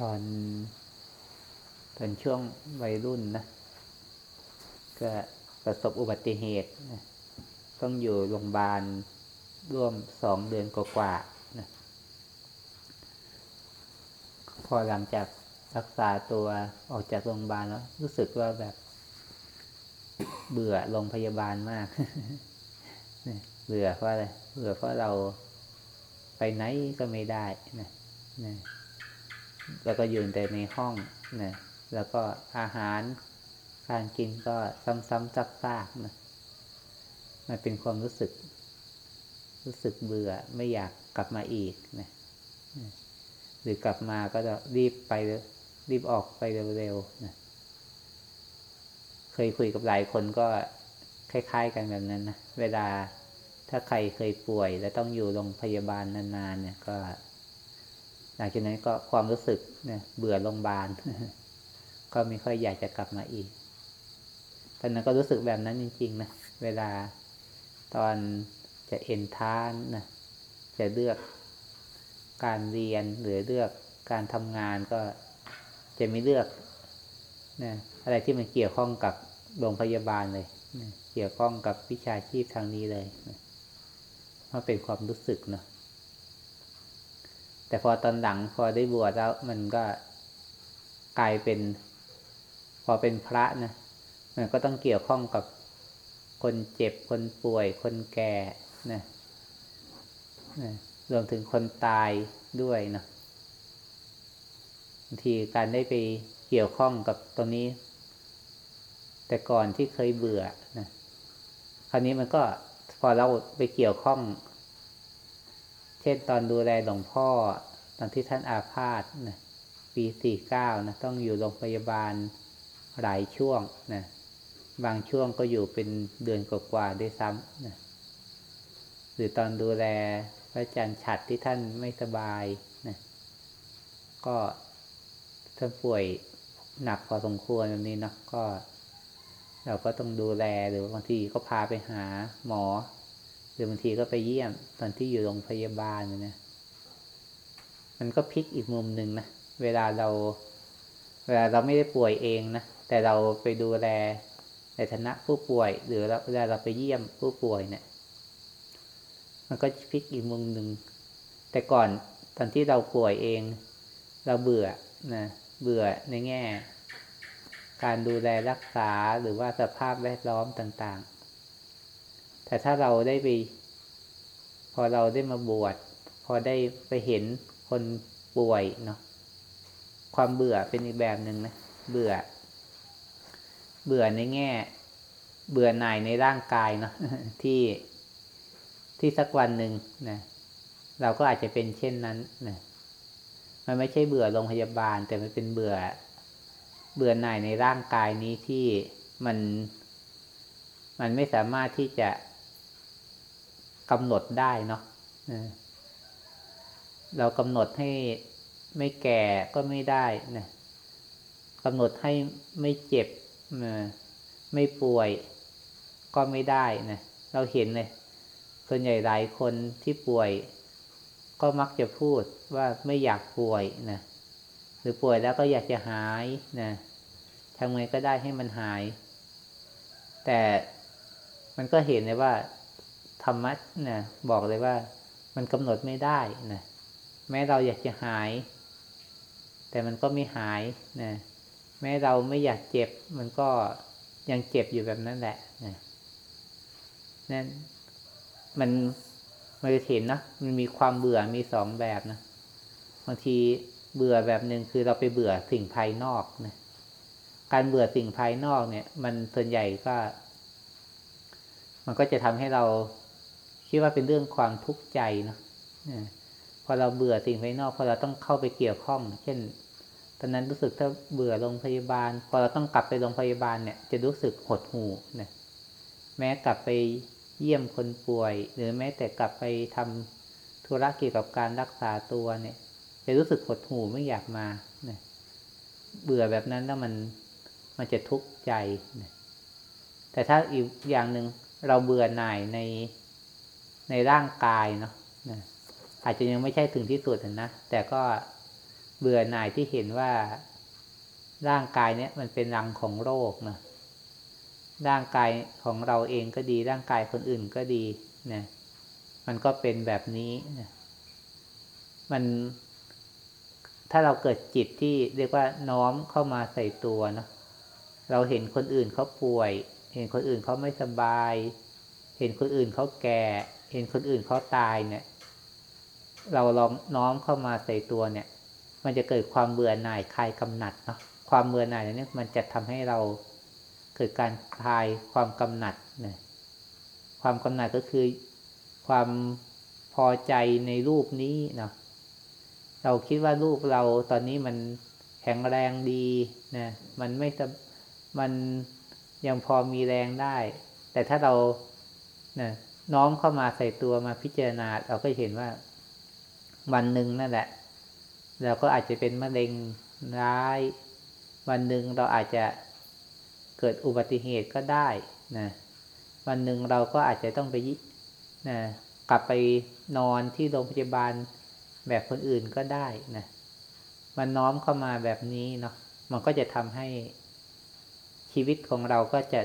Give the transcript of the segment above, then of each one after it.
ตอนตอนช่วงวัยรุ่นนะ ก็ประสบอุบัติเหตุนะต้องอยู่โรงพยาบาลร่วมสองเดือนกว่าๆนะพอหลังจากรักษาตัวออกจากโรงพยาบาลแล้ว รู้สึกว่าแบบ เบื่อโรงพยาบาลมากเบื่อเพราะอะไรเบื่อเพราะเราไปไหนก็ไม่ได้นะนะ แล้วก็อยู่แต่ในห้องนะแล้วก็อาหารการกินก็ซ้ำๆซักๆนะมันเป็นความรู้สึก รู้สึกเบื่อไม่อยากกลับมาอีกนะหรือกลับมาก็จะรีบไปรีบออกไปเร็วๆนะเคยคุยกับหลายคนก็คล้ายๆกันแบบนั้นนะเวลาถ้าใครเคยป่วย แล้วต้องอยู่โรงพยาบาลนานๆเนี่ยก็ หลังจากนั้นก็ความรู้สึกเนี่ยเบื่อโรงพยาบาลก็ไม่ค่อยอยากจะกลับมาอีกตอนนั้นก็รู้สึกแบบนั้นจริง ๆ นะ เวลาตอนจะเอ็นทานนะจะเลือกการเรียนหรือเลือกการทำงานก็จะไม่เลือกนะอะไรที่มันเกี่ยวข้องกับโรงพยาบาลเลยนะเกี่ยวข้องกับวิชาชีพทางนี้เลยนะมันเป็นความรู้สึกเนาะ แต่พอตอนหลังพอได้บวชแล้วมันก็กลายเป็น พอเป็นพระนะมันก็ต้องเกี่ยวข้องกับคนเจ็บคนป่วย คนแก่นะนะรวมถึงคนตายด้วยนะบางทีการได้ไปเกี่ยวข้องกับตรงนี้ แต่ก่อนที่เคยเบื่อนะคราวนี้มันก็พอเราไปเกี่ยวข้อง เช่นตอนดูแลหลวงพ่อ ตอนที่ท่านอาพาธนะปีสี่เก้านะต้องอยู่โรงพยาบาลหลายช่วงนะบางช่วงก็อยู่เป็นเดือนกว่าๆด้วยซ้ำนะหรือตอนดูแลพระอาจารย์ฉัดที่ท่านไม่สบายนะก็ท่านป่วยหนักพอสมควรแบบนี้เนาะก็ เราก็ต้องดูแลหรือบางทีก็พาไปหาหมอ หรือบางทีก็ไปเยี่ยมตอนที่อยู่โรงพยาบาลนะมันก็พลิกอีกมุมหนึ่งนะเวลาเรา เวลาเราไม่ได้ป่วยเองนะแต่เราไปดูแลในฐานะผู้ป่วย หรือเวลาเราไปเยี่ยมผู้ป่วยเนี่ย มันก็พลิกอีกมุมหนึ่งแต่ก่อนตอนที่เราป่วยเอง เราเบื่อนะเบื่อในแง่ การดูแลรักษาหรือว่าสภาพแวดล้อมต่างๆ แต่ถ้าเราได้ไป พอเราได้มาบวชพอได้ไปเห็นคนป่วยเนาะความเบื่อเป็นอีกแบบหนึ่งนะเบื่อ เบื่อในแง่ เบื่อหน่ายในร่างกายเนาะที่ที่สักวันหนึ่งนะเราก็อาจจะเป็นเช่นนั้นนะมันไม่ใช่เบื่อโรงพยาบาล แต่มันเป็นเบื่อ เบื่อหน่ายในร่างกายนี้ที่มัน มันไม่สามารถที่จะ กำหนดได้เนาะเรากำหนดให้ไม่แก่ก็ไม่ได้นะกำหนดให้ไม่เจ็บไม่ป่วย ก็ไม่ได้นะเราเห็นเลยส่วนใหญ่หลายคนที่ป่วย ก็มักจะพูดว่าไม่อยากป่วยนะหรือป่วยแล้วก็อยากจะหายนะทำไงก็ได้ให้มันหาย แต่มันก็เห็นเลยว่า ธรรมะนะบอกเลยว่ามันกำหนดไม่ได้นะแม้เราอยากจะหาย แต่มันก็ไม่หายนะแม้เราไม่อยากเจ็บ มันก็ยังเจ็บอยู่แบบนั้นแหละนะนั่นมันมันจะเห็นนะมันมีความเบื่อมีสองแบบนะบางทีเบื่อแบบหนึ่งคือเราไปเบื่อสิ่งภายนอกนะการเบื่อสิ่งภายนอกเนี่ย มันส่วนใหญ่ก็ มันก็จะทำให้เรา คิดว่าเป็นเรื่องความทุกข์ใจเนาะพอเราเบื่อสิ่งภายนอก พอเราต้องเข้าไปเกี่ยวข้อง เช่น ตอนนั้นรู้สึกถ้าเบื่อโรงพยาบาล พอเราต้องกลับไปโรงพยาบาลเนี่ย จะรู้สึกหดหู่นะแม้กลับไปเยี่ยมคนป่วย หรือแม้แต่กลับไปทำธุระเกี่ยวกับการรักษาตัวเนี่ย จะรู้สึกหดหู่ไม่อยากมานะเบื่อแบบนั้นแล้วมันมันจะทุกข์ใจนะแต่ถ้าอีกอย่างหนึ่งเราเบื่อหน่ายใน ในร่างกายเนาะอาจจะยังไม่ใช่ถึงที่สุดนะแต่ก็เบื่อหน่ายที่เห็นว่าร่างกายเนี้ยมันเป็นรังของโรคนะร่างกายของเราเองก็ดี ร่างกายคนอื่นก็ดีนะมันก็เป็นแบบนี้นะมันถ้าเราเกิดจิตที่เรียกว่าน้อมเข้ามาใส่ตัวเนาะเราเห็นคนอื่นเขาป่วย เห็นคนอื่นเขาไม่สบาย เห็นคนอื่นเขาแก่ เห็นคนอื่นเขาตายเนี่ย เราลองน้อมเข้ามาใส่ตัวเนี่ย มันจะเกิดความเบื่อหน่ายคลายกำหนัดเนาะความเบื่อหน่ายเนี่ยมันจะทำให้เราเกิดการคลายความกำหนัดนะความกำหนัดก็คือความพอใจในรูปนี้เนาะเราคิดว่ารูปเราตอนนี้มันแข็งแรงดีนะมันไม่มันยังพอมีแรงได้ แต่ถ้าเรานะ น้อมเข้ามาใส่ตัวมาพิจารณา เราก็เห็นว่า วันหนึ่งนั่นแหละ เราก็อาจจะเป็นมะเร็งร้าย วันหนึ่งเราอาจจะเกิดอุบัติเหตุก็ได้นะวันหนึ่งเราก็อาจจะต้องไปนะกลับไปนอนที่โรงพยาบาลแบบคนอื่นก็ได้นะมันน้อมเข้ามาแบบนี้เนาะมันก็จะทำให้ชีวิตของเราก็จะ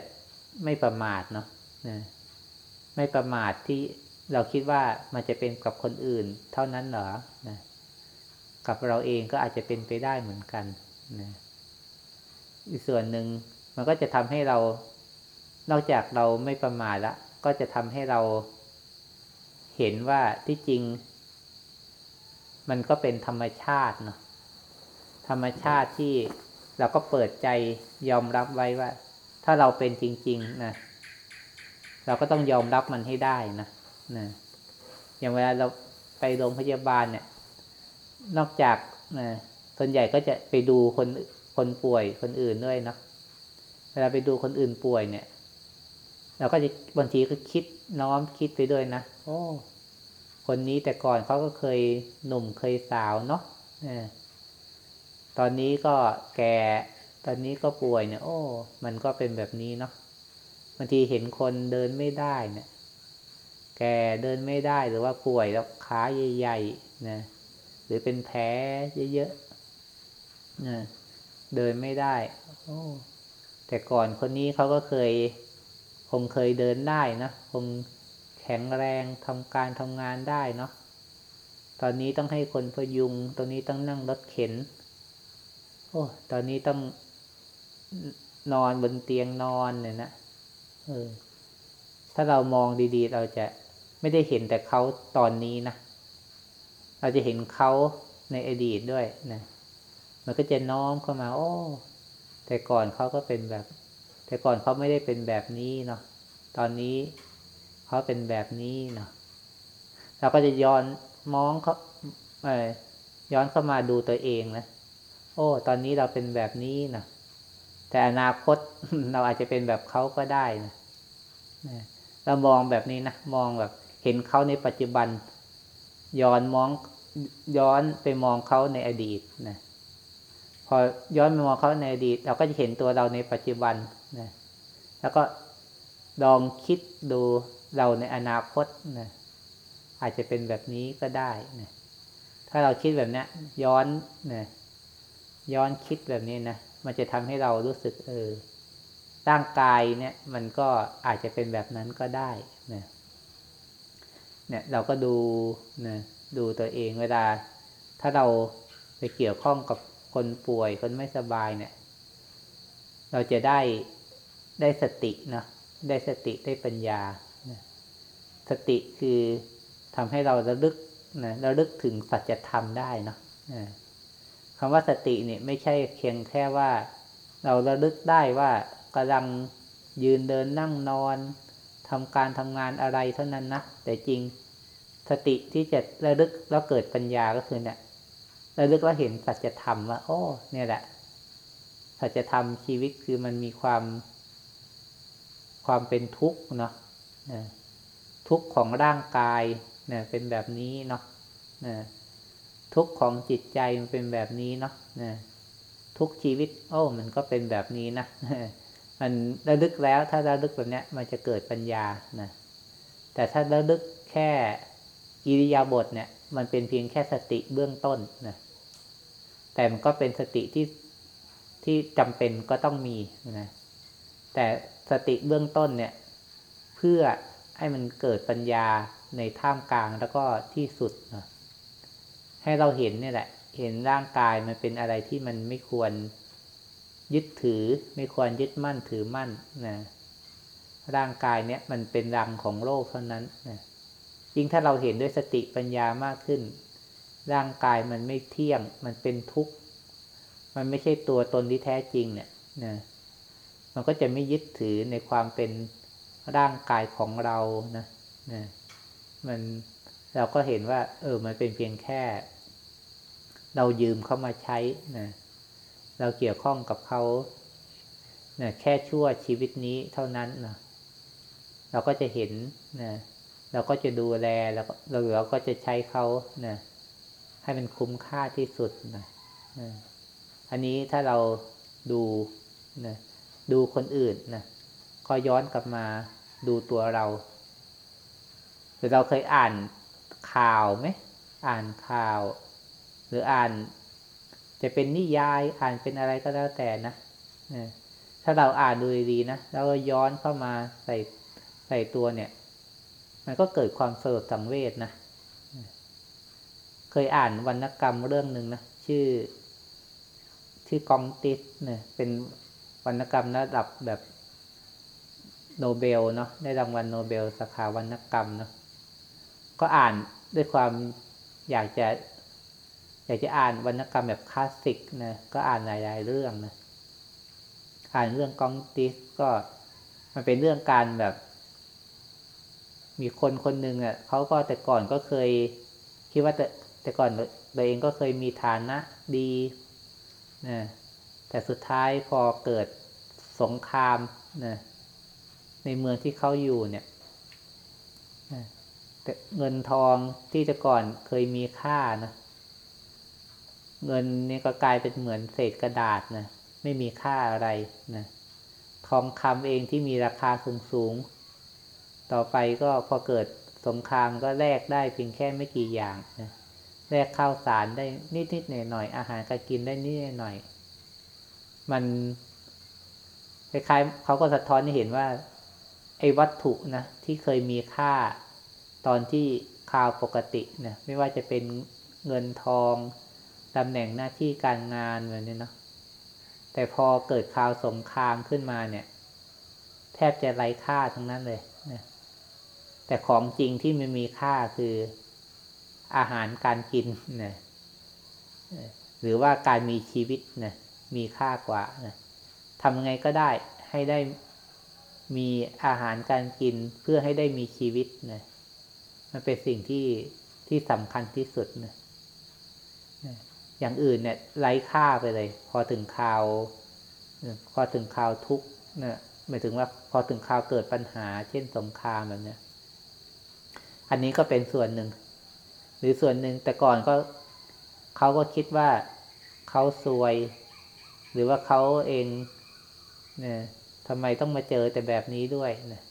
ไม่ประมาทเนาะนะ ไม่ประมาทที่เราคิดว่ามันจะเป็นกับคนอื่น เท่านั้นเหรอนะกับเราเองก็อาจจะเป็นไปได้เหมือนกันนะอีกส่วนหนึ่งมันก็จะทำให้เรา นอกจากเราไม่ประมาทละก็จะทำให้เราเห็นว่าที่จริง มันก็เป็นธรรมชาติเนาะธรรมชาติที่เราก็เปิดใจยอมรับไว้ว่า ถ้าเราเป็นจริง ๆ นะ เราก็ต้องยอมรับมันให้ได้นะนะอย่างเวลาเราไปโรงพยาบาลเนี่ย นอกจากนะส่วนใหญ่ก็จะไปดูคนคนป่วยคนอื่นด้วยเนาะเวลาไปดูคนอื่นป่วยเนี่ย เราก็จะบางทีก็คิดน้อมคิดไปด้วยนะโอ้คนนี้แต่ก่อนเขาก็เคยหนุ่มเคยสาวเนาะตอนนี้ก็แก่ ตอนนี้ก็ป่วยเนี่ย โอ้ มันก็เป็นแบบนี้เนาะ บางทีเห็นคนเดินไม่ได้เนี่ยแกเดินไม่ได้หรือว่าป่วยแล้วขาใหญ่ๆนะหรือเป็นแผลเยอะๆนะเดินไม่ได้แต่ก่อนคนนี้เขาก็เคย คงเคยเดินได้นะคงแข็งแรงทำการทำงานได้เนาะตอนนี้ต้องให้คนพยุงตรงนี้ต้องนั่งรถเข็น โอ้ ตอนนี้ต้องนอนบนเตียงนอนเนี่ยนะ เออ ถ้าเรามองดีๆ เราจะไม่ได้เห็นแต่เขาตอนนี้นะ เราจะเห็นเขาในอดีตด้วยนะ มันก็จะน้อมเข้ามา โอ้ แต่ก่อนเขาก็เป็นแบบ แต่ก่อนเขาไม่ได้เป็นแบบนี้เนาะ ตอนนี้เขาเป็นแบบนี้เนาะ เราก็จะย้อนมองเขาเอย้อนเข้ามาดูตัวเองนะ โอ้ ตอนนี้เราเป็นแบบนี้นะแต่อนาคตเราอาจจะเป็นแบบเขาก็ได้นะ เรามองแบบนี้นะมองแบบเห็นเขาในปัจจุบัน ย้อนมองย้อนไปมองเขาในอดีตนะพอย้อนไปมองเขาในอดีต เราก็จะเห็นตัวเราในปัจจุบันนะแล้วก็ลองคิดดูเราในอนาคตนะอาจจะเป็นแบบนี้ก็ได้นะถ้าเราคิดแบบนี้ย้อนนะย้อนคิดแบบนี้นะมันจะทำให้เรารู้สึกเออ ร่างกายเนี่ยมันก็อาจจะเป็นแบบนั้นก็ได้นะเนี่ยเราก็ดูนะดูตัวเองเวลา ถ้าเราไปเกี่ยวข้องกับคนป่วยคนไม่สบายเนี่ย เราจะได้ได้สตินะได้สติได้ปัญญา สติคือทำให้เราระลึกนะระลึกถึงสัจธรรมได้เนาะคำว่าสติเนี่ยไม่ใช่เพียงแค่ว่า เราระลึกได้ว่า กำลังยืนเดินนั่งนอนทำการทำงานอะไรเท่านั้นนะ แต่จริงสติที่จะระลึกแล้วเกิดปัญญาก็คือเนี่ยระลึกแล้วเห็นสัจธรรมว่า โอ้ เนี่ยแหละสัจธรรมชีวิตคือมันมีความความเป็นทุกข์เนาะทุกข์ของร่างกายเนี่ยเป็นแบบนี้เนาะทุกข์ของจิตใจมันเป็นแบบนี้เนาะทุกชีวิต โอ้ มันก็เป็นแบบนี้นะ มันระลึกแล้วถ้าระลึกแบบนี้มันจะเกิดปัญญานะแต่ถ้าระลึกแค่อิริยาบถเนี่ย มันเป็นเพียงแค่สติเบื้องต้นนะแต่มันก็เป็นสติที่ที่จำเป็นก็ต้องมีนะแต่สติเบื้องต้นเนี่ย เพื่อให้มันเกิดปัญญาในท่ามกลางแล้วก็ที่สุดนะให้เราเห็นเนี่ยแหละ เห็นร่างกายมันเป็นอะไรที่มันไม่ควร ยึดถือไม่ควรยึดมั่นถือมั่นนะร่างกายเนี่ยมันเป็นรังของโลกเท่านั้นนะยิ่งถ้าเราเห็นด้วยสติปัญญามากขึ้น ร่างกายมันไม่เที่ยง มันเป็นทุกข์ มันไม่ใช่ตัวตนที่แท้จริงเนี่ยนะมันก็จะไม่ยึดถือในความเป็นร่างกายของเรานะนะมันเราก็เห็นว่า เออ มันเป็นเพียงแค่ เรายืมเข้ามาใช้นะ เราเกี่ยวข้องกับเขานะแค่ชั่วชีวิตนี้เท่านั้นนะเราก็จะเห็นนะเราก็จะดูแลแล้วเราเราก็จะใช้เขานะให้มันคุ้มค่าที่สุดนะนะอันนี้ถ้าเราดูนะดูคนอื่นนะก็ย้อนกลับมาดูตัวเราหรือเราเคยอ่านข่าวไหมอ่านข่าว หรืออ่าน จะเป็นนิยายอ่านเป็นอะไรก็แล้วแต่นะถ้าเราอ่านดูดีนะแล้วก็ย้อนเข้ามาใส่ใส่ตัวเนี่ย มันก็เกิดความสลดสังเวชนะเคยอ่านวรรณกรรมเรื่องหนึ่งนะชื่อ ชื่อกองติสเนี่ยเป็นวรรณกรรมระดับแบบโนเบลเนาะได้รางวัลโนเบลสาขาวรรณกรรมเนาะก็อ่านด้วยความอยากจะ อยากจะอ่านวรรณกรรมแบบคลาสสิกนะก็อ่านหลาย ๆ เรื่องนะอ่านเรื่องกองติสก็มันเป็นเรื่องการแบบ มีคนคนหนึ่งอะเขาก็แต่ก่อนก็เคย คิดว่าแต่แต่ก่อนตัวเองก็เคยมีฐานะดีนะแต่สุดท้ายพอเกิดสงครามนะในเมืองที่เขาอยู่เนี่ยเงินทองที่แต่ก่อนเคยมีค่านะ เงินนี่ก็กลายเป็นเหมือนเศษกระดาษนะไม่มีค่าอะไรนะทองคำเองที่มีราคาสูงสูงต่อไปก็พอเกิดสงครามก็แลกได้เพียงแค่ไม่กี่อย่างนะแลกข้าวสารได้นิดๆหน่อยๆอาหารการกินได้นิดหน่อย มันคล้ายๆเขาก็สะท้อนให้เห็นว่า ไอ้วัตถุนะที่เคยมีค่าตอนที่ข่าวปกตินะไม่ว่าจะเป็นเงินทอง ตำแหน่งหน้าที่การงานแบบนี้เนาะแต่พอเกิดข่าวสงครามขึ้นมาเนี่ย แทบจะไร้ค่าทั้งนั้นเลยนะแต่ของจริงที่มันมีค่าคืออาหารการกินนะหรือว่าการมีชีวิตนะมีค่ากว่านะทำยังไงก็ได้ให้ได้มีอาหารการกินเพื่อให้ได้มีชีวิตนะมันเป็นสิ่งที่ที่สำคัญที่สุดนะ อย่างอื่นเนี่ยไร้ค่าไปเลย พอถึงข่าว พอถึงข่าวทุกเนี่ยหมายถึงว่าพอถึงข่าวเกิดปัญหา เช่นสงครามแบบนี้อันนี้ก็เป็นส่วนหนึ่ง หรือส่วนหนึ่งแต่ก่อนก็เขาก็คิดว่าเขาซวย หรือว่าเขาเองเนี่ยทำไมต้องมาเจอแต่แบบนี้ด้วยนะ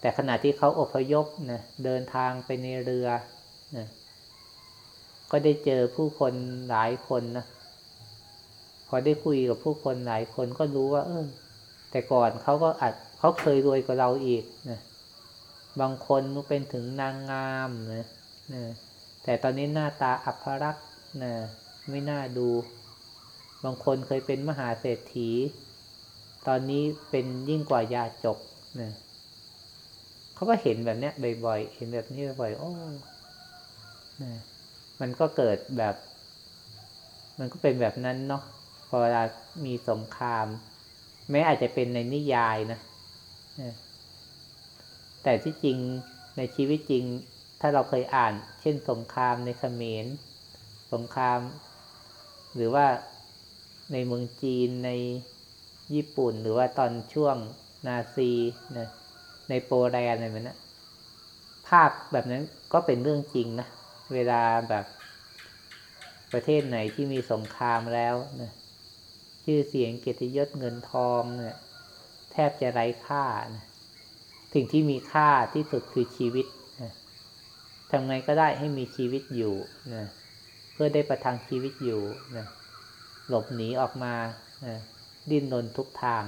แต่ขณะที่เขาอพยพนะเดินทางไปในเรือนะ ก็ได้เจอผู้คนหลายคนนะพอได้คุยกับผู้คนหลายคนก็รู้ว่า เออ แต่ก่อนเขาก็อาจเขาเคยรวยกว่าเราอีกนะบางคนเป็นถึงนางงามนะนะแต่ตอนนี้หน้าตาอับรักษ์นะไม่น่าดู บางคนเคยเป็นมหาเศรษฐี ตอนนี้เป็นยิ่งกว่ายาจกนะเขาก็เห็นแบบเนี้ยบ่อยๆ เห็นแบบนี้บ่อยๆ โอ้นะ มันก็เกิดแบบ มันก็เป็นแบบนั้นเนาะพอเวลามีสงคราม แม้อาจจะเป็นในนิยายนะแต่ที่จริงในชีวิตจริง ถ้าเราเคยอ่าน เช่นสงครามในเขมรสงคราม หรือว่าในเมืองจีนในญี่ปุ่น หรือว่าตอนช่วงนาซีนะในโปรแลนด์อะไรแบบนั้นภาพแบบนั้นก็เป็นเรื่องจริงนะ เวลาแบบประเทศไหนที่มีสงครามแล้วนะชื่อเสียงเกียรติยศเงินทองเนี่ย แทบจะไร้ค่านะสิ่งที่มีค่าที่สุดคือชีวิตนะทำไงก็ได้ให้มีชีวิตอยู่นะเพื่อได้ประทังชีวิตอยู่นะหลบหนีออกมาดิ้นรนทุกทาง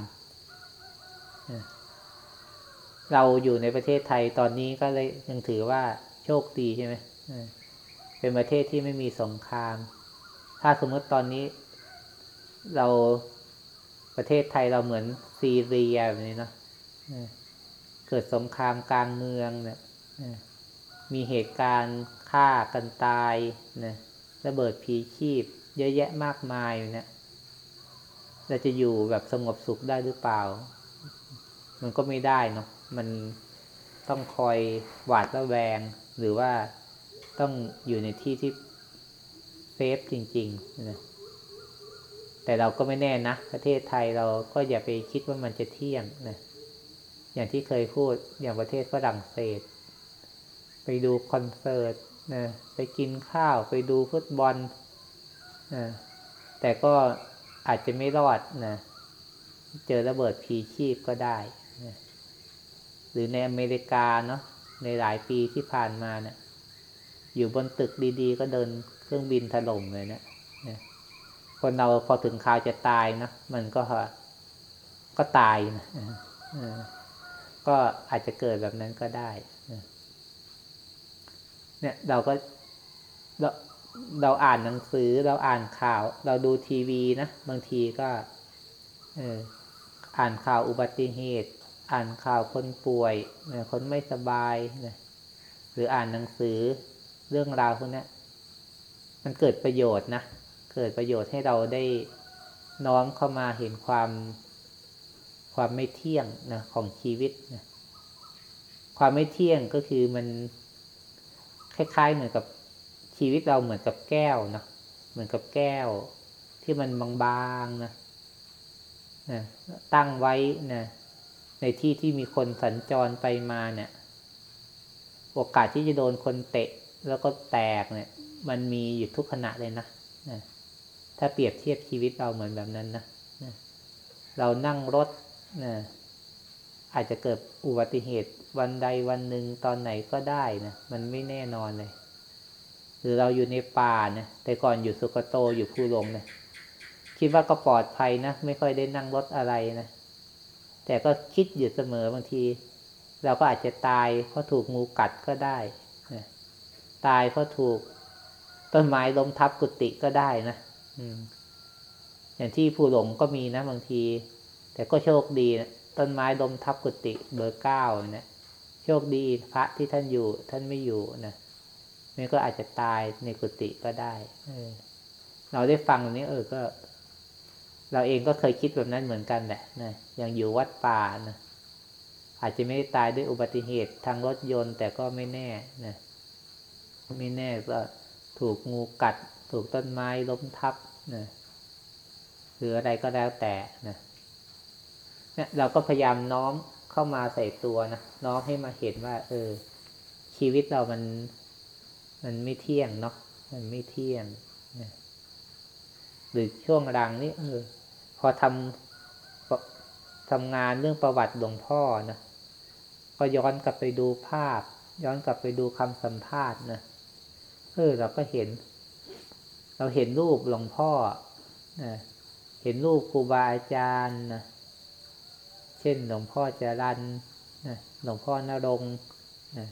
เราอยู่ในประเทศไทยตอนนี้ก็เลยยังถือว่าโชคดีใช่ไหม เป็นประเทศที่ไม่มีสงคราม ถ้าสมมติตอนนี้ เราประเทศไทยเราเหมือนซีเรียแบบนี้เนาะเกิดสงครามกลางเมืองเนี่ยมีเหตุการณ์ฆ่ากันตายนะระเบิดผีชีพ เยอะแยะมากมายเนี่ยเราจะอยู่แบบสงบสุขได้หรือเปล่า มันก็ไม่ได้เนาะมันต้องคอยหวาดระแวงหรือว่า ต้องอยู่ในที่ที่เซฟจริงๆนะแต่เราก็ไม่แน่นะ ประเทศไทยเราก็อย่าไปคิดว่ามันจะเที่ยงนะอย่างที่เคยพูดอย่างประเทศฝรั่งเศส ไปดูคอนเสิร์ตนะไปกินข้าวไปดูฟุตบอลนะแต่ก็อาจจะไม่รอดนะเจอระเบิดผีชีพก็ได้นะหรือในอเมริกาเนาะในหลายปีที่ผ่านมาเนะี่ย อยู่บนตึกดีๆ ก็เดินเครื่องบินถล่มเลยเนะี่ยคนเราพอถึงคราวจะตายนะมันก็ก็ตายนะก็อาจจะเกิดแบบนั้นก็ได้เนี่ยเราก็เราเราอ่านหนังสือเราอ่านข่าว เราดูทีวีนะบางทีก็เอออ่านข่าวอุบัติเหตุ อ่านข่าวคนป่วยคนไม่สบายนะหรืออ่านหนังสือ เรื่องราวพวกนี้มันเกิดประโยชน์นะ เกิดประโยชน์ให้เราได้น้อมเข้ามาเห็นความความไม่เที่ยงนะของชีวิตนะความไม่เที่ยงก็คือมันคล้ายๆเหมือนกับชีวิตเราเหมือนกับแก้วนะเหมือนกับแก้ว ที่มันบางๆนะนะตั้งไว้นะในที่ที่มีคนสัญจรไปมาเนี่ย โอกาสที่จะโดนคนเตะ แล้วก็แตกเนี่ย มันมีอยู่ทุกขณะเลยนะนะถ้าเปรียบเทียบชีวิตเราเหมือนแบบนั้นนะนะเรานั่งรถนะอาจจะเกิดอุบัติเหตุวันใดวันหนึ่งตอนไหนก็ได้นะมันไม่แน่นอนเลยหรือเราอยู่ในป่านะแต่ก่อนอยู่สุกโตอยู่ภูลงนะคิดว่าก็ปลอดภัยนะไม่ค่อยได้นั่งรถอะไรนะแต่ก็คิดอยู่เสมอบางที เราก็อาจจะตายเพราะถูกงูกัดก็ได้ ตายเพราะถูก ต้นไม้ล้มทับกุฏิก็ได้นะอย่างที่ผู้หลงก็มีนะบางที แต่ก็โชคดีนะต้นไม้ล้มทับกุฏิเบอร์เก้านะโชคดีพระที่ท่านอยู่ ท่านไม่อยู่นะนี่ก็อาจจะตายในกุฏิก็ได้เออเราได้ฟังตรงนี้ เออก็ เราเองก็เคยคิดแบบนั้นเหมือนกันแหละนะอย่างอยู่วัดป่านะอาจจะไม่ได้ตายด้วยอุบัติเหตุทางรถยนต์ แต่ก็ไม่แน่นะ ไม่แน่ก็ถูกงูกัด ถูกต้นไม้ล้มทับนะหรืออะไรก็แล้วแต่นะเนี่ยเราก็พยายามน้อมเข้ามาใส่ตัวนะน้อมให้มาเห็นว่า เออ ชีวิตเรามันมันไม่เที่ยงเนาะมันไม่เที่ยงนะหรือช่วงรังนี่เออ พอทำทำงานเรื่องประวัติหลวงพ่อนะก็ย้อนกลับไปดูภาพ ย้อนกลับไปดูคำสัมภาษณ์นะ เออ เราก็เห็น เราเห็นรูปหลวงพ่อนะเห็นรูปครูบาอาจารย์นะเช่นหลวงพ่อจรันนะหลวงพ่อนรงนะ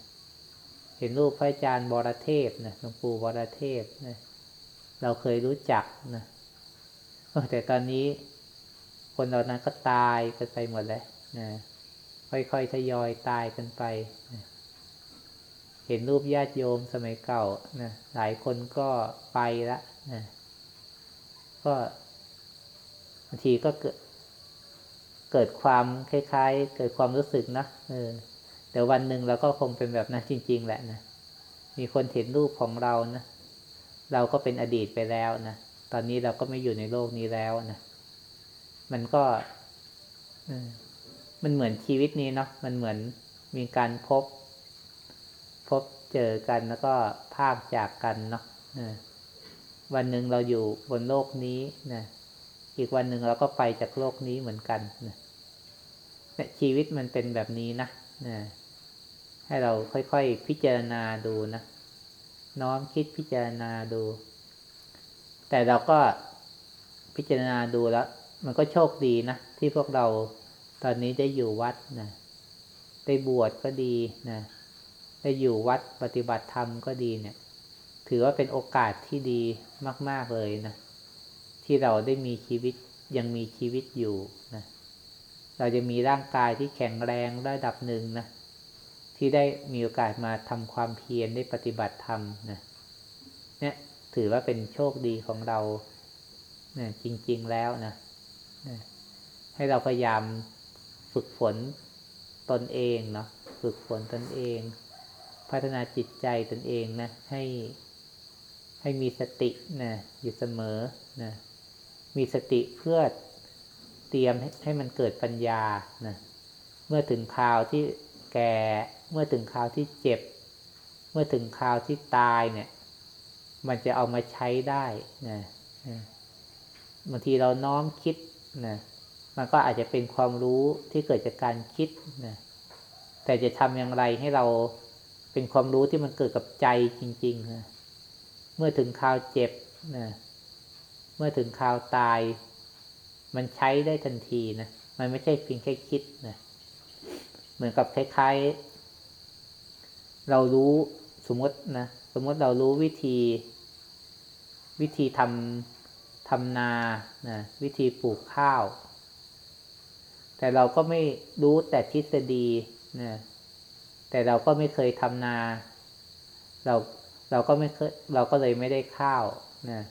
เห็นรูปพระอาจารย์บรเทพนะหลวงปู่บรเทพนะเราเคยรู้จักนะแต่ตอนนี้คนเรานั้นก็ตายกันไปหมดแล้วนะค่อยๆทยอยตายกันไปนะ เห็นรูปญาติโยมสมัยเก่านะหลายคนก็ไปละนะก็บางทีก็เกิดเกิดความคล้าย ๆ เกิดความรู้สึกนะเออแต่วันหนึ่งเราก็คงเป็นแบบนั้นจริง ๆ แหละนะมีคนเห็นรูปของเรานะเราก็เป็นอดีตไปแล้วนะตอนนี้เราก็ไม่อยู่ในโลกนี้แล้วนะมันก็มันเหมือนชีวิตนี้เนาะมันเหมือนมีการพบพบ เจอกันแล้วก็ภาคจากกันเนาะวันหนึ่งเราอยู่บนโลกนี้นะอีกวันหนึ่งเราก็ไปจากโลกนี้เหมือนกันนะชีวิตมันเป็นแบบนี้นะนะให้เราค่อยๆพิจารณาดูนะ น้อมคิดพิจารณาดู แต่เราก็พิจารณาดูแล้ว มันก็โชคดีนะที่พวกเราตอนนี้ได้อยู่วัดนะได้บวชก็ดีนะ ได้อยู่วัดปฏิบัติธรรมก็ดีเนี่ย ถือว่าเป็นโอกาสที่ดีมาก ๆเลยนะ ที่เราได้มีชีวิตยังมีชีวิตอยู่นะ เราจะมีร่างกายที่แข็งแรงระดับหนึ่งนะที่ได้มีโอกาสมาทำความเพียรได้ปฏิบัติธรรมนะเนี่ยถือว่าเป็นโชคดีของเราเนี่ยจริง ๆแล้วนะให้เราพยายามฝึกฝนตนเองเนาะฝึกฝนตนเอง พัฒนาจิตใจตนเองนะให้ให้มีสตินะอยู่เสมอนะมีสติเพื่อเตรียมให้มันเกิดปัญญานะเมื่อถึงคราวที่แก่เมื่อถึงคราวที่เจ็บ เมื่อถึงคราวที่ตายเนี่ย มันจะเอามาใช้ได้นะบางทีเราน้อมคิดนะมันก็อาจจะเป็นความรู้ที่เกิดจากการคิดนะแต่จะทำอย่างไรให้เรา เป็นความรู้ที่มันเกิดกับใจจริงๆนะเมื่อถึงคราวเจ็บนะเมื่อถึงคราวตาย มันใช้ได้ทันทีนะมันไม่ใช่เพียงแค่คิดนะเหมือนกับคล้ายๆ เรารู้สมมตินะสมมติเรารู้วิธี วิธีทำทำนานะวิธีปลูกข้าว แต่เราก็ไม่รู้แต่ทฤษฎีนะ แต่เราก็ไม่เคยทำนา เราเราก็ไม่เคยเราก็เลยไม่ได้ข้าวนะ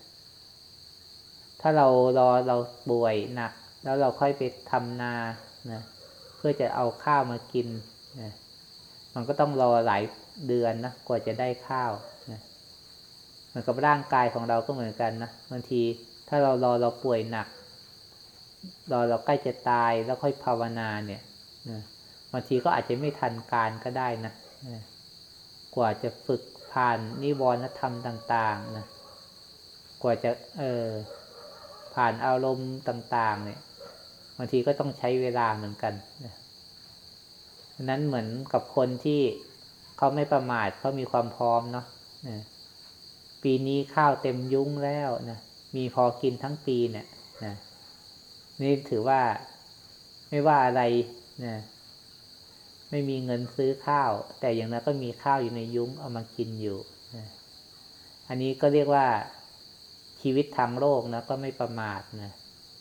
ถ้าเรารอเราป่วยหนัก แล้วเราค่อยไปทำนานะเพื่อจะเอาข้าวมากินนะมันก็ต้องรอหลายเดือนนะกว่าจะได้ข้าวนะเหมือนกับร่างกายของเราก็เหมือนกันนะบางทีถ้าเรารอเราป่วยหนัก รอเราใกล้จะตายแล้วค่อยภาวนาเนี่ยนะ บางทีก็อาจจะไม่ทันการก็ได้นะกว่าจะฝึกผ่านนิวรณธรรมต่างๆนะกว่าจะเออผ่านอารมณ์ต่าง ๆ เนี่ยบางทีก็ต้องใช้เวลาเหมือนกันนะนั้นเหมือนกับคนที่เขาไม่ประมาทเขามีความพร้อมเนาะนะปีนี้ข้าวเต็มยุ้งแล้วนะมีพอกินทั้งปีเนี่ยนะนี่ถือว่าไม่ว่าอะไรนะ ไม่มีเงินซื้อข้าว แต่อย่างนั้นก็มีข้าวอยู่ในยุ้งเอามากินอยู่ อันนี้ก็เรียกว่าชีวิตทางโลกนะก็ไม่ประมาทนะ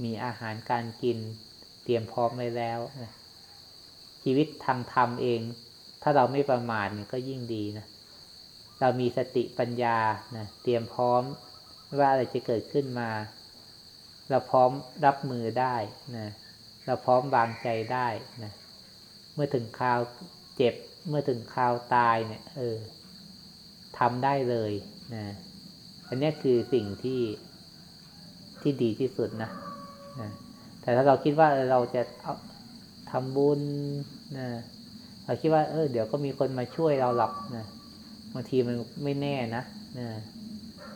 มีอาหารการกินเตรียมพร้อมไว้แล้วนะชีวิตทางธรรมเอง ถ้าเราไม่ประมาทนี่ก็ยิ่งดีนะเรามีสติปัญญานะเตรียมพร้อมว่าอะไรจะเกิดขึ้นมา เราพร้อมรับมือได้นะเราพร้อมวางใจได้นะ เมื่อถึงคราวเจ็บ เมื่อถึงคราวตายเนี่ย เออทำได้เลยนะอันนี้คือสิ่งที่ที่ดีที่สุดนะนะแต่ถ้าเราคิดว่าเราจะเอาทำบุญนะเราคิดว่า เออ เดี๋ยวก็มีคนมาช่วยเราหรอกนะบางทีมันไม่แน่นะนะ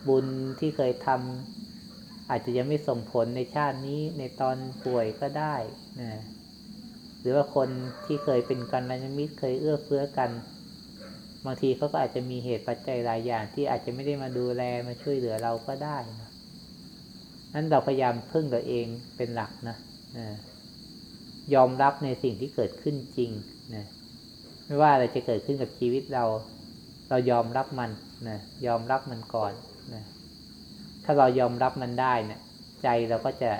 บุญที่เคยทำอาจจะยังไม่ส่งผลในชาตินี้ในตอนป่วยก็ได้นะ หรือว่าคนที่เคยเป็นกันยมิตรเคยเอื้อเฟื้อกัน บางทีเขาก็อาจจะมีเหตุปัจจัยหลายอย่าง ที่อาจจะไม่ได้มาดูแลมาช่วยเหลือเราก็ได้นะนั้นเราพยายามพึ่งตัวเองเป็นหลักนะนะยอมรับในสิ่งที่เกิดขึ้นจริงนะไม่ว่าอะไรจะเกิดขึ้นกับชีวิตเรา เรายอมรับมันนะยอมรับมันก่อนนะถ้าเรายอมรับมันได้เนะี่ยใจเราก็จะ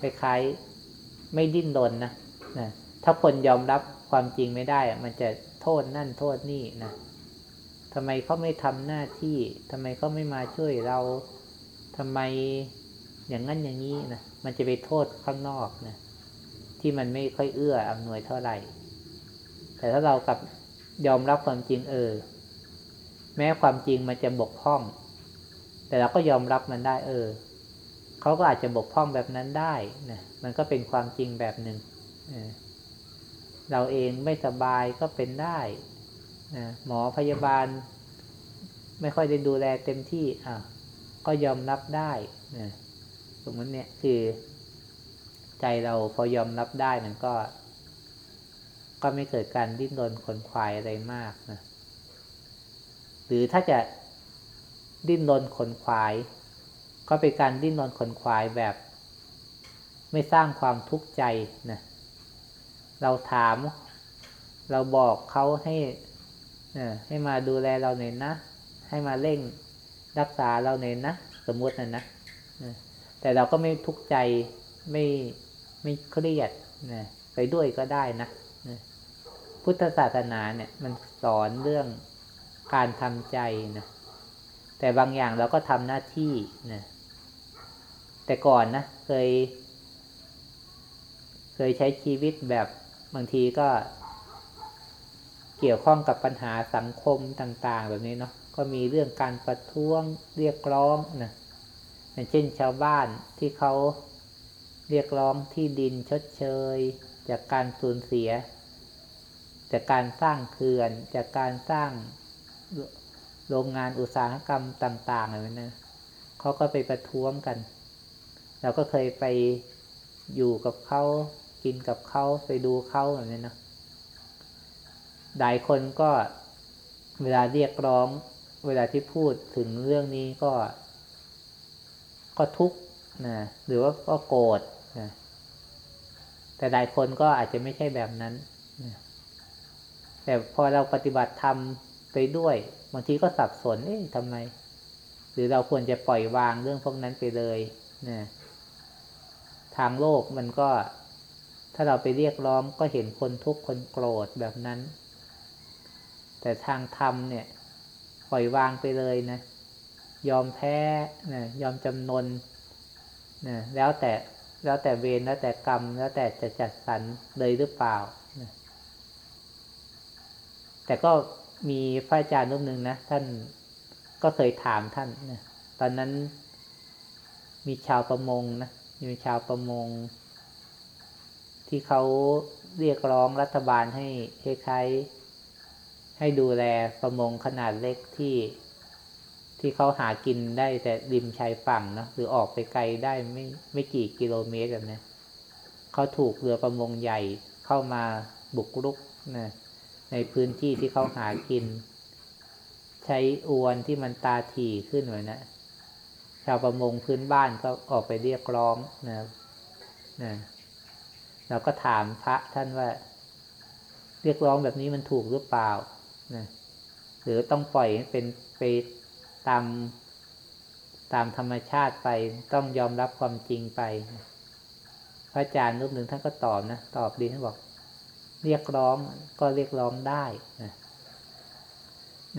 คล้ายๆ ไม่ดิ้นรนนะนะ ถ้าคนยอมรับความจริงไม่ได้ มันจะโทษนั่นโทษนี่นะทำไมเขาไม่ทำหน้าที่ทำไมเขาไม่มาช่วยเราทำไมอย่างนั้นอย่างนี้นะ มันจะไปโทษข้างนอกนะ ที่มันไม่ค่อยเอื้ออำนวยเท่าไหร่ แต่ถ้าเรากับยอมรับความจริงเออ แม้ความจริงมันจะบกพร่อง แต่เราก็ยอมรับมันได้เออ เขาก็อาจจะบกพร่องแบบนั้นได้นะมันก็เป็นความจริงแบบหนึ่งเราเองไม่สบายก็เป็นได้นะหมอพยาบาล ไม่ค่อยได้ดูแลเต็มที่อะก็ยอมรับได้นะสมมติเนี่ยคือ ใจเราพอยอมรับได้มันก็ ก็ไม่เกิดการดิ้นรนขนควายอะไรมากนะหรือถ้าจะดิ้นรนขนควาย ก็เป็นการดิ้นรนขนขวายแบบ ไม่สร้างความทุกข์ใจนะเราถาม เราบอกเขาให้ให้มาดูแลเราหน่อยนะ ให้มาเร่งรักษาเราหน่อยนะสมมตินะนะแต่เราก็ไม่ทุกข์ใจไม่ไม่เครียดนะไปด้วยก็ได้นะพุทธศาสนาเนี่ยมันสอนเรื่องการทำใจนะแต่บางอย่างเราก็ทำหน้าที่นะ แต่ก่อนนะเคย เคยใช้ชีวิตแบบบางทีก็ เกี่ยวข้องกับปัญหาสังคมต่าง ๆ แบบนี้เนาะก็มีเรื่องการประท้วงเรียกร้องนะอย่างเช่นชาวบ้านที่เขาเรียกร้องที่ดินชดเชย จากการสูญเสีย จากการสร้างเขื่อน จากการสร้างโรงงานอุตสาหกรรมต่างๆอะไรนะเขาก็ไปประท้วงกัน เราก็เคยไปอยู่กับเขากินกับเขาไปดูเขาแบบนี้นะหลายคนก็เวลาเรียกร้อง เวลาที่พูดถึงเรื่องนี้ก็ ก็ทุกข์นะหรือว่าก็โกรธนะแต่หลายคนก็อาจจะไม่ใช่แบบนั้นนะแต่พอเราปฏิบัติธรรมไปด้วยบางทีก็สับสนเอ๊ะทำไม หรือเราควรจะปล่อยวางเรื่องพวกนั้นไปเลยนะ ทางโลกมันก็ ถ้าเราไปเรียกร้องก็เห็นคนทุกข์คนโกรธแบบนั้น แต่ทางธรรมเนี่ยปล่อยวางไปเลยนะ ยอมแพ้นะยอมจำนนนะแล้วแต่แล้วแต่เวรแล้วแต่กรรม แล้วแต่จะจัดสรรเลยหรือเปล่านะแต่ก็มีพระอาจารย์รูปหนึ่งนะ ท่านก็เคยถามท่านนะตอนนั้นมีชาวประมงนะ มีชาวประมง ที่เขาเรียกร้องรัฐบาลให้คล้ายๆให้ดูแลประมงขนาดเล็กที่ที่เขาหากินได้แต่ริมชายฝั่งนะหรือออกไปไกลได้ไม่ไม่กี่กิโลเมตรแบบนี้เขาถูกเรือประมงใหญ่เข้ามาบุกรุกนะในพื้นที่ที่เขาหากิน ใช้อวนที่มันตาถี่ขึ้นไว้นะาวประมงพื้นบ้านก็ออกไปเรียกร้องนะนะเราก็ถามพระท่านว่า เรียกร้องแบบนี้มันถูกหรือเปล่านะหรือต้องปล่อยเป็นไปตามตามธรรมชาติไปต้องยอมรับความจริงไป พระอาจารย์รูปหนึ่งท่านก็ตอบนะตอบดีท่านบอก เรียกร้องก็เรียกร้องได้นะ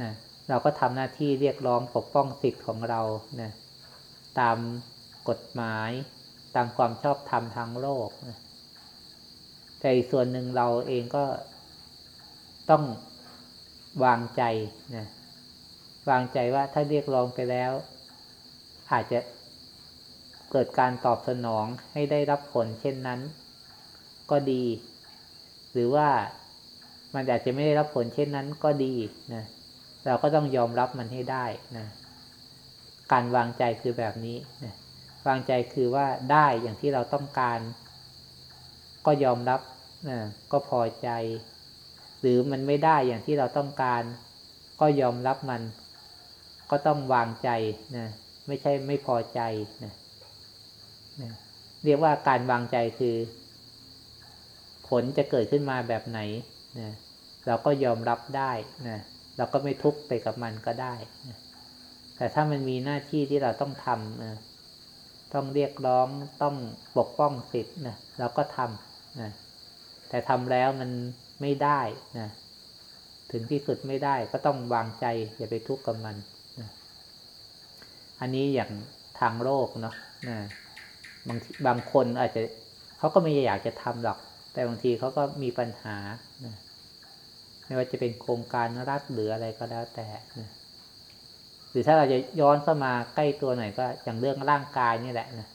นะเราก็ทำหน้าที่เรียกร้องปกป้องสิทธิ์ของเรานะ ตามกฎหมาย ตามความชอบธรรมทางโลกนะแต่อีกส่วนหนึ่งเราเองก็ต้องวางใจนะวางใจว่าถ้าเรียกร้องไปแล้ว อาจจะเกิดการตอบสนองให้ได้รับผลเช่นนั้น ก็ดี หรือว่ามันอาจจะไม่ได้รับผลเช่นนั้นก็ดีนะเราก็ต้องยอมรับมันให้ได้นะ การวางใจคือแบบนี้นะวางใจคือว่าได้อย่างที่เราต้องการ ก็ยอมรับนะก็พอใจ หรือมันไม่ได้อย่างที่เราต้องการ ก็ยอมรับมัน ก็ต้องวางใจนะไม่ใช่ไม่พอใจนะนะเรียกว่าการวางใจคือ ผลจะเกิดขึ้นมาแบบไหนนะเราก็ยอมรับได้นะเราก็ไม่ทุกข์ไปกับมันก็ได้นะ แต่ถ้ามันมีหน้าที่ที่เราต้องทำนะต้องเรียกร้องต้องปกป้องสิทธิ์นะเราก็ทำนะแต่ทำแล้วมันไม่ได้นะถึงที่สุดไม่ได้ก็ต้องวางใจ อย่าไปทุกข์กับมันนะอันนี้อย่างทางโลกเนาะนะบางบางคนอาจจะเขาก็ไม่อยากจะทำหรอก แต่บางทีเขาก็มีปัญหานะไม่ว่าจะเป็นโครงการรัฐหรืออะไรก็แล้วแต่นะ หรือถ้าเราจะย้อนเข้ามาใกล้ตัวหน่อยก็อย่างเรื่องร่างกายนี่แหละนะ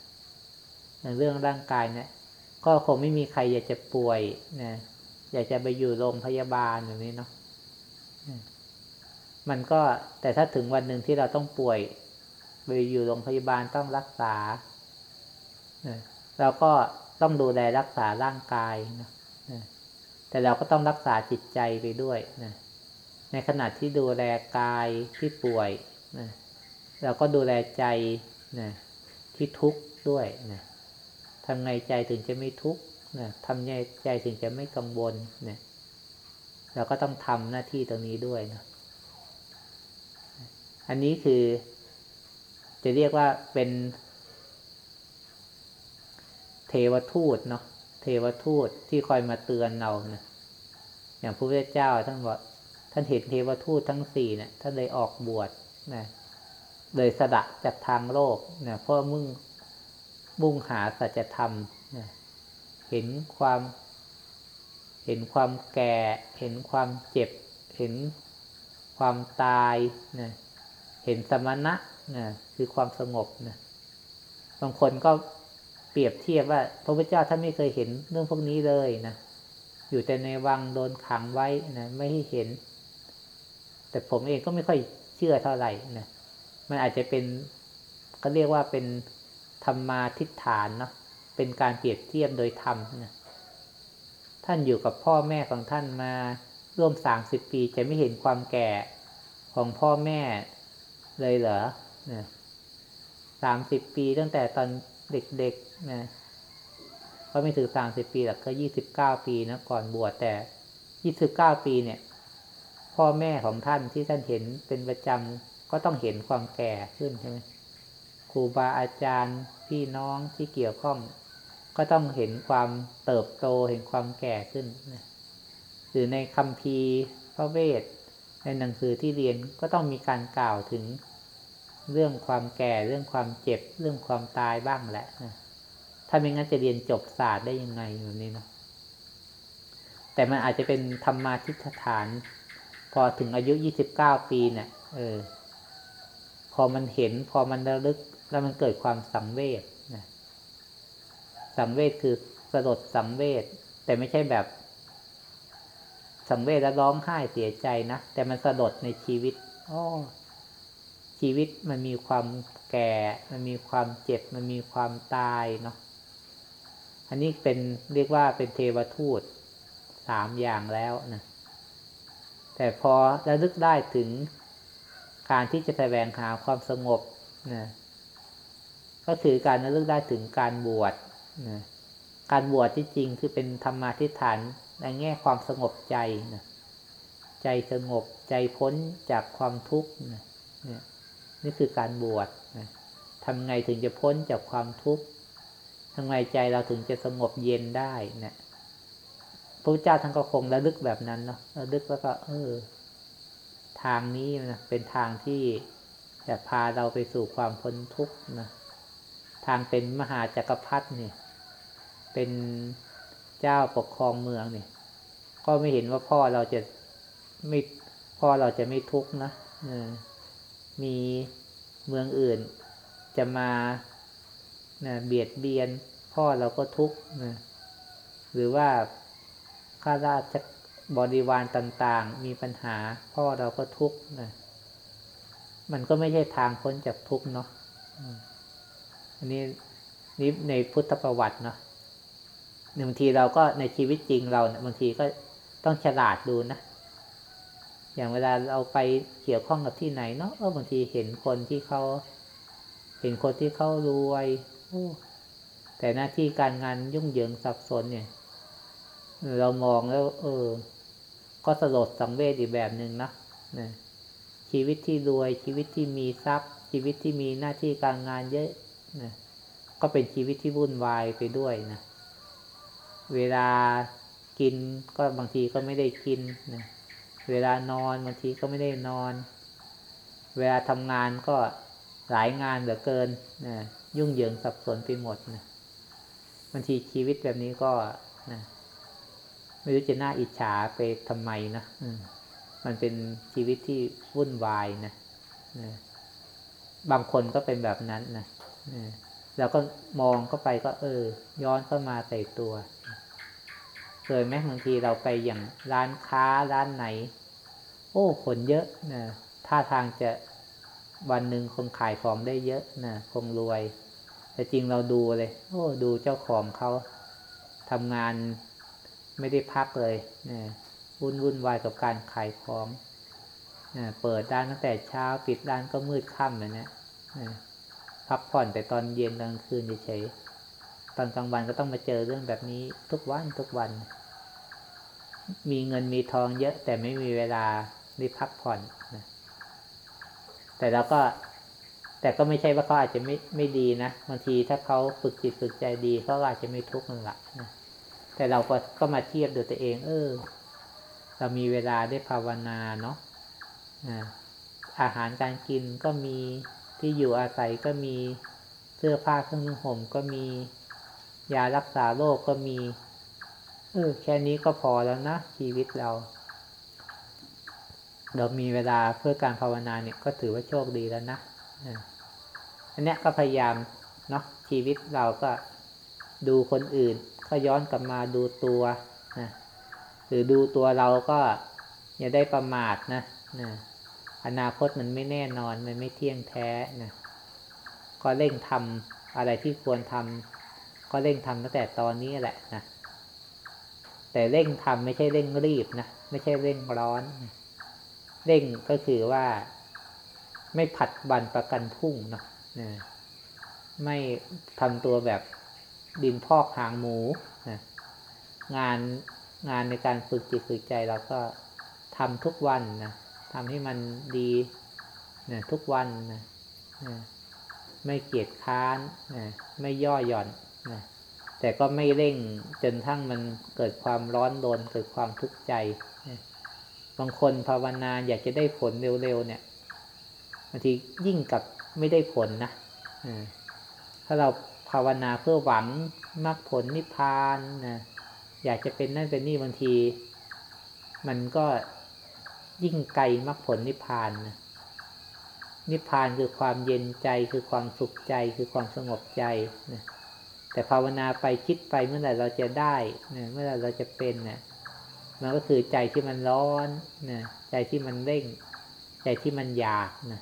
อย่างเรื่องร่างกายเนี่ย ก็คงไม่มีใครอยากจะป่วยนะอยากจะไปอยู่โรงพยาบาลอย่างนี้เนาะมันก็แต่ถ้าถึงวันหนึ่งที่เราต้องป่วยไปอยู่โรงพยาบาลต้องรักษาเราก็ต้องดูแลรักษาร่างกายนะแต่เราก็ต้องรักษาจิตใจไปด้วยนะในขณะที่ดูแลกายที่ป่วย นะเราก็ดูแลใจนะที่ทุกข์ด้วยนะทำไงใจถึงจะไม่ทุกข์นะทำไงใจถึงจะไม่กังวลนะเราก็ต้องทำหน้าที่ตรงนี้ด้วยนะอันนี้คือ จะเรียกว่าเป็นเทวทูตเนาะเทวทูตที่คอยมาเตือนเรานะอย่างพระพุทธเจ้าท่านบอกท่านเห็นเทวทูตทั้งสี่เนะี่ยท่านเลยออกบวช นะเลยสดะจากทางโลกนะเพราะมุ่งมุ่งหาสัจธรรมนะเห็นความ เห็นความแก่ เห็นความเจ็บ เห็นความตายนะเห็นสมณะนะคือความสงบนะบางคนก็เปรียบเทียบว่า พระพุทธเจ้าท่านไม่เคยเห็นเรื่องพวกนี้เลยนะอยู่แต่ในวังโดนขังไว้นะไม่ให้เห็น แต่ผมเองก็ไม่ค่อย เชื่อเท่าไหร่นะมันอาจจะเป็นก็เรียกว่าเป็นธรรมาทิฏฐานเนาะเป็นการเปรียบเทียบโดยธรรมนะท่านอยู่กับพ่อแม่ของท่านมาร่วมสามสิบปีจะไม่เห็นความแก่ของพ่อแม่เลยเหรอนะสามสิบปีตั้งแต่ตอนเด็กๆนะก็ไม่ถึงสามสิบปีหรอกก็ยี่สิบเก้าปีนะก่อนบวชแต่ยี่สิบเก้าปีเนี่ย พ่อแม่ของท่านที่ท่านเห็นเป็นประจำก็ต้องเห็นความแก่ขึ้นใช่ไหมครูบาอาจารย์พี่น้องที่เกี่ยวข้อง ก็ต้องเห็นความเติบโตเห็นความแก่ขึ้นนะหรือในคำพีพระเวทในหนังสือที่เรียนก็ต้องมีการกล่าวถึงเรื่องความแก่เรื่องความเจ็บ เรื่องความตายบ้างแหละนะถ้าไม่งั้นจะเรียนจบศาสตร์ได้ยังไงแบบนี้เนาะแต่มันอาจจะเป็นธรรมาทิฏฐาน อถึงอายุยี่สิบเก้าปีเนี่ยเออ พอมันเห็น พอมันระลึกแล้วมันเกิดความสังเวชนะสังเวชคือสลดสังเวชแต่ไม่ใช่แบบ สังเวชแล้วร้องไห้เสียใจนะ แต่มันสลดในชีวิตอ๋อชีวิตมันมีความแก่ มันมีความเจ็บ มันมีความตายเนาะ อันนี้เป็นเรียกว่าเป็นเทวทูตสามอย่างแล้วนะ แต่พอระลึกได้ถึงการที่จะแสวงหาความสงบนะก็คือการระลึกได้ถึงการบวชนะการบวชที่จริงคือเป็นธรรมาทิฏฐานในแง่ความสงบใจนะใจสงบใจพ้นจากความทุกข์นะเนี่ยนี่คือการบวชนะทำไงถึงจะพ้นจากความทุกข์ทำไงใจเราถึงจะสงบเย็นได้นะ พระเจ้าท่านก็คงระลึกแบบนั้นเนาะระลึกแล้วก็ เออ ทางนี้นะเป็นทางที่จะพาเราไปสู่ความพ้นทุกข์นะทางเป็นมหาจักรพรรดิเนี่ยเป็นเจ้าปกครองเมืองเนี่ยก็ไม่เห็นว่าพ่อเราจะไม่พ่อเราจะไม่ทุกข์นะมีเมืองอื่นจะมานะเบียดเบียน พ่อเราก็ทุกข์นะหรือว่า ข้าราชบริวารต่างๆ มีปัญหา พ่อเราก็ทุกข์นะมันก็ไม่ใช่ทางพ้นจากทุกข์เนาะอันนี้นี่ในพุทธประวัติเนาะบางทีเราก็ในชีวิตจริงเราเนี่ยบางทีก็ต้องฉลาดดูนะ อย่างเวลาเราไปเกี่ยวข้องกับที่ไหนเนาะเออบางทีเห็นคนที่เขา เห็นคนที่เขารวยแต่หน้าที่การงานยุ่งเหยิงสับสนเนี่ย เรามองแล้ว เออ ก็สลดสังเวชอีกแบบหนึ่งนะนะชีวิตที่รวยชีวิตที่มีทรัพย์ ชีวิตที่มีหน้าที่การงานเยอะนะก็เป็นชีวิตที่วุ่นวายไปด้วยนะเวลากินก็บางทีก็ไม่ได้กินนะเวลานอนบางทีก็ไม่ได้นอน เวลาทำงานก็หลายงานเหลือเกินนะยุ่งเหยิงสับสนไปหมดนะบางทีชีวิตแบบนี้ก็นะ ไม่รู้จะน่าอิจฉาไปทำไมนะมันเป็นชีวิตที่วุ่นวายนะนบางคนก็เป็นแบบนั้นนะเราก็มองเข้าไปก็ เออ ย้อนเข้ามาใส่ตัวเคยไหมบางทีเราไปอย่างร้านค้าร้านไหน โอ้คนเยอะนะท่าทางจะวันหนึ่งคงขายของได้เยอะนะคงรวย แต่จริงเราดูเลย โอ้ดูเจ้าของเขาทำงาน ไม่ได้พักเลยนะวุ่นวุ่นวายกับการขายของนะเปิดร้านตั้งแต่เช้าปิดร้านก็มืดค่ำเลยนะนะพักผ่อนแต่ตอนเย็นกลางคืนเฉยๆตอนกลางวันก็ต้องมาเจอเรื่องแบบนี้ทุกวันทุกวัน มีเงินมีทองเยอะแต่ไม่มีเวลาได้พักผ่อนนะแต่เราก็แต่ก็ไม่ใช่ว่าเขาอาจจะไม่ไม่ดีนะบางทีถ้าเขาฝึกจิตฝึกใจดีเขาอาจจะไม่ทุกข์นั่นแหละนะ แต่เราก็ก็มาเทียบดูตัวเอง เออ เรามีเวลาได้ภาวนาเนาะอาหารการกินก็มีที่อยู่อาศัยก็มีเสื้อผ้าเครื่องนุ่งห่มก็มี ยารักษาโรคก็มี เออแค่นี้ก็พอแล้วนะ ชีวิตเรา เรามีเวลาเพื่อการภาวนาเนี่ยก็ถือว่าโชคดีแล้วนะอันนี้ก็พยายามเนาะชีวิตเราก็ดูคนอื่น ก็ย้อนกลับมาดูตัวนะหรือดูตัวเราก็อย่าได้ประมาทนะนะอนาคตมันไม่แน่นอนมันไม่เที่ยงแท้นะก็เร่งทำอะไรที่ควรทำก็เร่งทำตั้งแต่ตอนนี้แหละนะแต่เร่งทำไม่ใช่เร่งรีบนะไม่ใช่เร่งร้อนเร่งก็คือว่าไม่ผัดบันประกันพุ่งเนาะนะไม่ทำตัวแบบ ดินพอกหางหมูนะงานงานในการฝึกจิตฝึกใจเราก็ทำทุกวันนะทำให้มันดีนะทุกวันนะนะไม่เกียจค้านนะไม่ย่อหย่อนนะแต่ก็ไม่เร่งจนทั้งมันเกิดความร้อนรนเกิดความทุกข์ใจนะบางคนภาวนาอยากจะได้ผลเร็วๆเนี่ยบางทียิ่งกับไม่ได้ผลนะถ้าเรา ภาวนาเพื่อหวังมรรคผลนิพพานนะอยากจะเป็นนั่นเป็นนี่บางที มันก็ยิ่งไกลมรรคผลนิพพานนะนิพพานคือความเย็นใจคือความสุขใจคือความสงบใจนะแต่ภาวนาไปคิดไปเมื่อไหร่เราจะได้นะเมื่อไหร่เราจะเป็นนะมันก็คือใจที่มันร้อนนะใจที่มันเร่ง ใจที่มันอยากนะ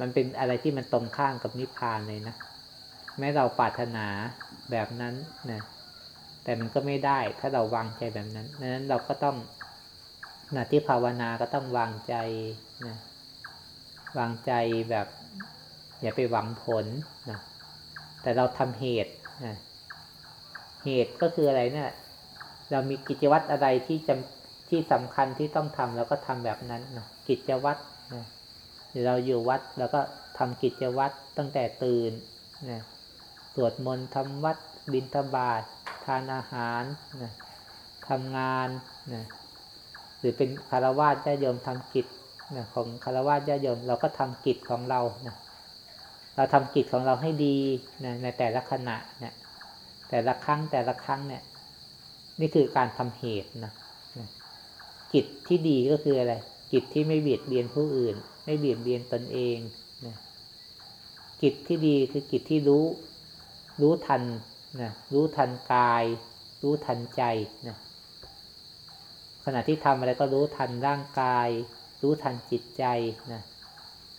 มันเป็นอะไรที่มันตรงข้ามกับนิพพานเลยนะ แม้เราปรารถนาแบบนั้นนะแต่มันก็ไม่ได้ถ้าเราวางใจแบบนั้นดังนั้นเราก็ต้องนะที่ภาวนาก็ต้องวางใจนะวางใจแบบอย่าไปหวังผลนะแต่เราทำเหตุนะเหตุก็คืออะไรเนะี่ยเรามีกิจวัตรอะไรที่จำที่สำคัญที่ต้องทำเราก็ทำแบบนั้นนะกิจวัตรนะเราอยู่วัดเราก็ทำกิจวัตรตั้งแต่ตื่นนะ สวดมนต์ทำวัดบิณฑบาตทานอาหารนะทำงานนะหรือเป็นคารวะญาโยมทำกิจนะของคารวะญาโยมเราก็ทำกิจของเรานะเราทำกิจของเราให้ดีนะในแต่ละขณะเนะี่ยแต่ละครั้งแต่ละครั้งเนี่ย นี่คือการทำเหตุนะนะกิจที่ดีก็คืออะไรกิจที่ไม่เบียดเบียนผู้อื่น ไม่เบียดเบียนตนเองนะกิจที่ดีคือกิจที่รู้ รู้ทันนะรู้ทันกาย รู้ทันใจนะขณะที่ทำอะไรก็รู้ทันร่างกาย รู้ทันจิตใจนะ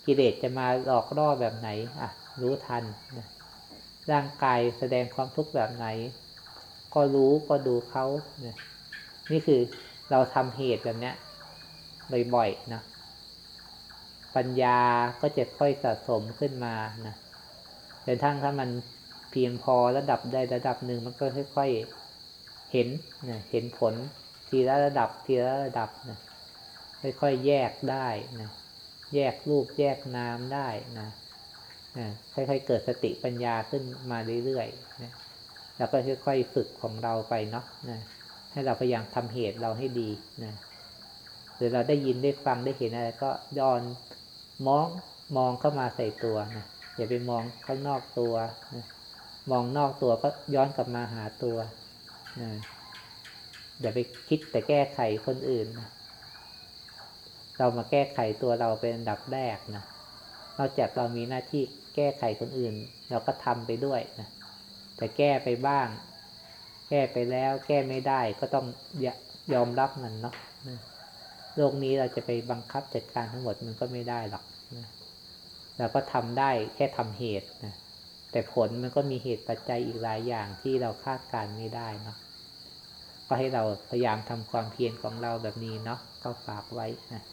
กิเลสจะมาหลอกล่อแบบไหนอะรู้ทันนะร่างกายแสดงความทุกข์แบบไหน ก็รู้ก็ดูเขานะนี่คือเราทำเหตุแบบเนี้ยบ่อยๆนะปัญญาก็จะค่อยสะสมขึ้นมานะแต่ทั้งถ้ามัน พียงพอระดับใดระดับหนึ่งมันก็ค่อย ๆ เห็นนะเห็นผลทีละระดับทีละระดับนะค่อยๆแยกได้นะแยกรูปแยกนามได้นะนะค่อยๆเกิดสติปัญญาขึ้นมาเรื่อยๆนะแล้วก็ค่อยๆฝึกของเราไปเนาะนะให้เราพยายามทำเหตุเราให้ดีนะหรือเราได้ยินได้ฟังได้เห็นอะไรก็ย้อนมองมองเข้ามาใส่ตัวนะอย่าไปมองข้างนอกตัวนะ มองนอกตัวก็ย้อนกลับมาหาตัวนะอย่าไปคิดแต่แก้ไขคนอื่นนะเรามาแก้ไขตัวเราเป็นอันดับแรกนะนอกจากเรามีหน้าที่แก้ไขคนอื่น เราก็ทำไปด้วยนะแต่แก้ไปบ้าง แก้ไปแล้ว แก้ไม่ได้ก็ต้องยอมรับมันเนาะโลกนี้เราจะไปบังคับจัดการทั้งหมดมันก็ไม่ได้หรอกนะเราก็ทำได้แค่ทำเหตุนะ แต่ผลมันก็มีเหตุปัจจัยอีกหลายอย่างที่เราคาดการไม่ได้เนาะก็ให้เราพยายามทำความเพียรของเราแบบนี้เนาะก็ฝากไว้นะ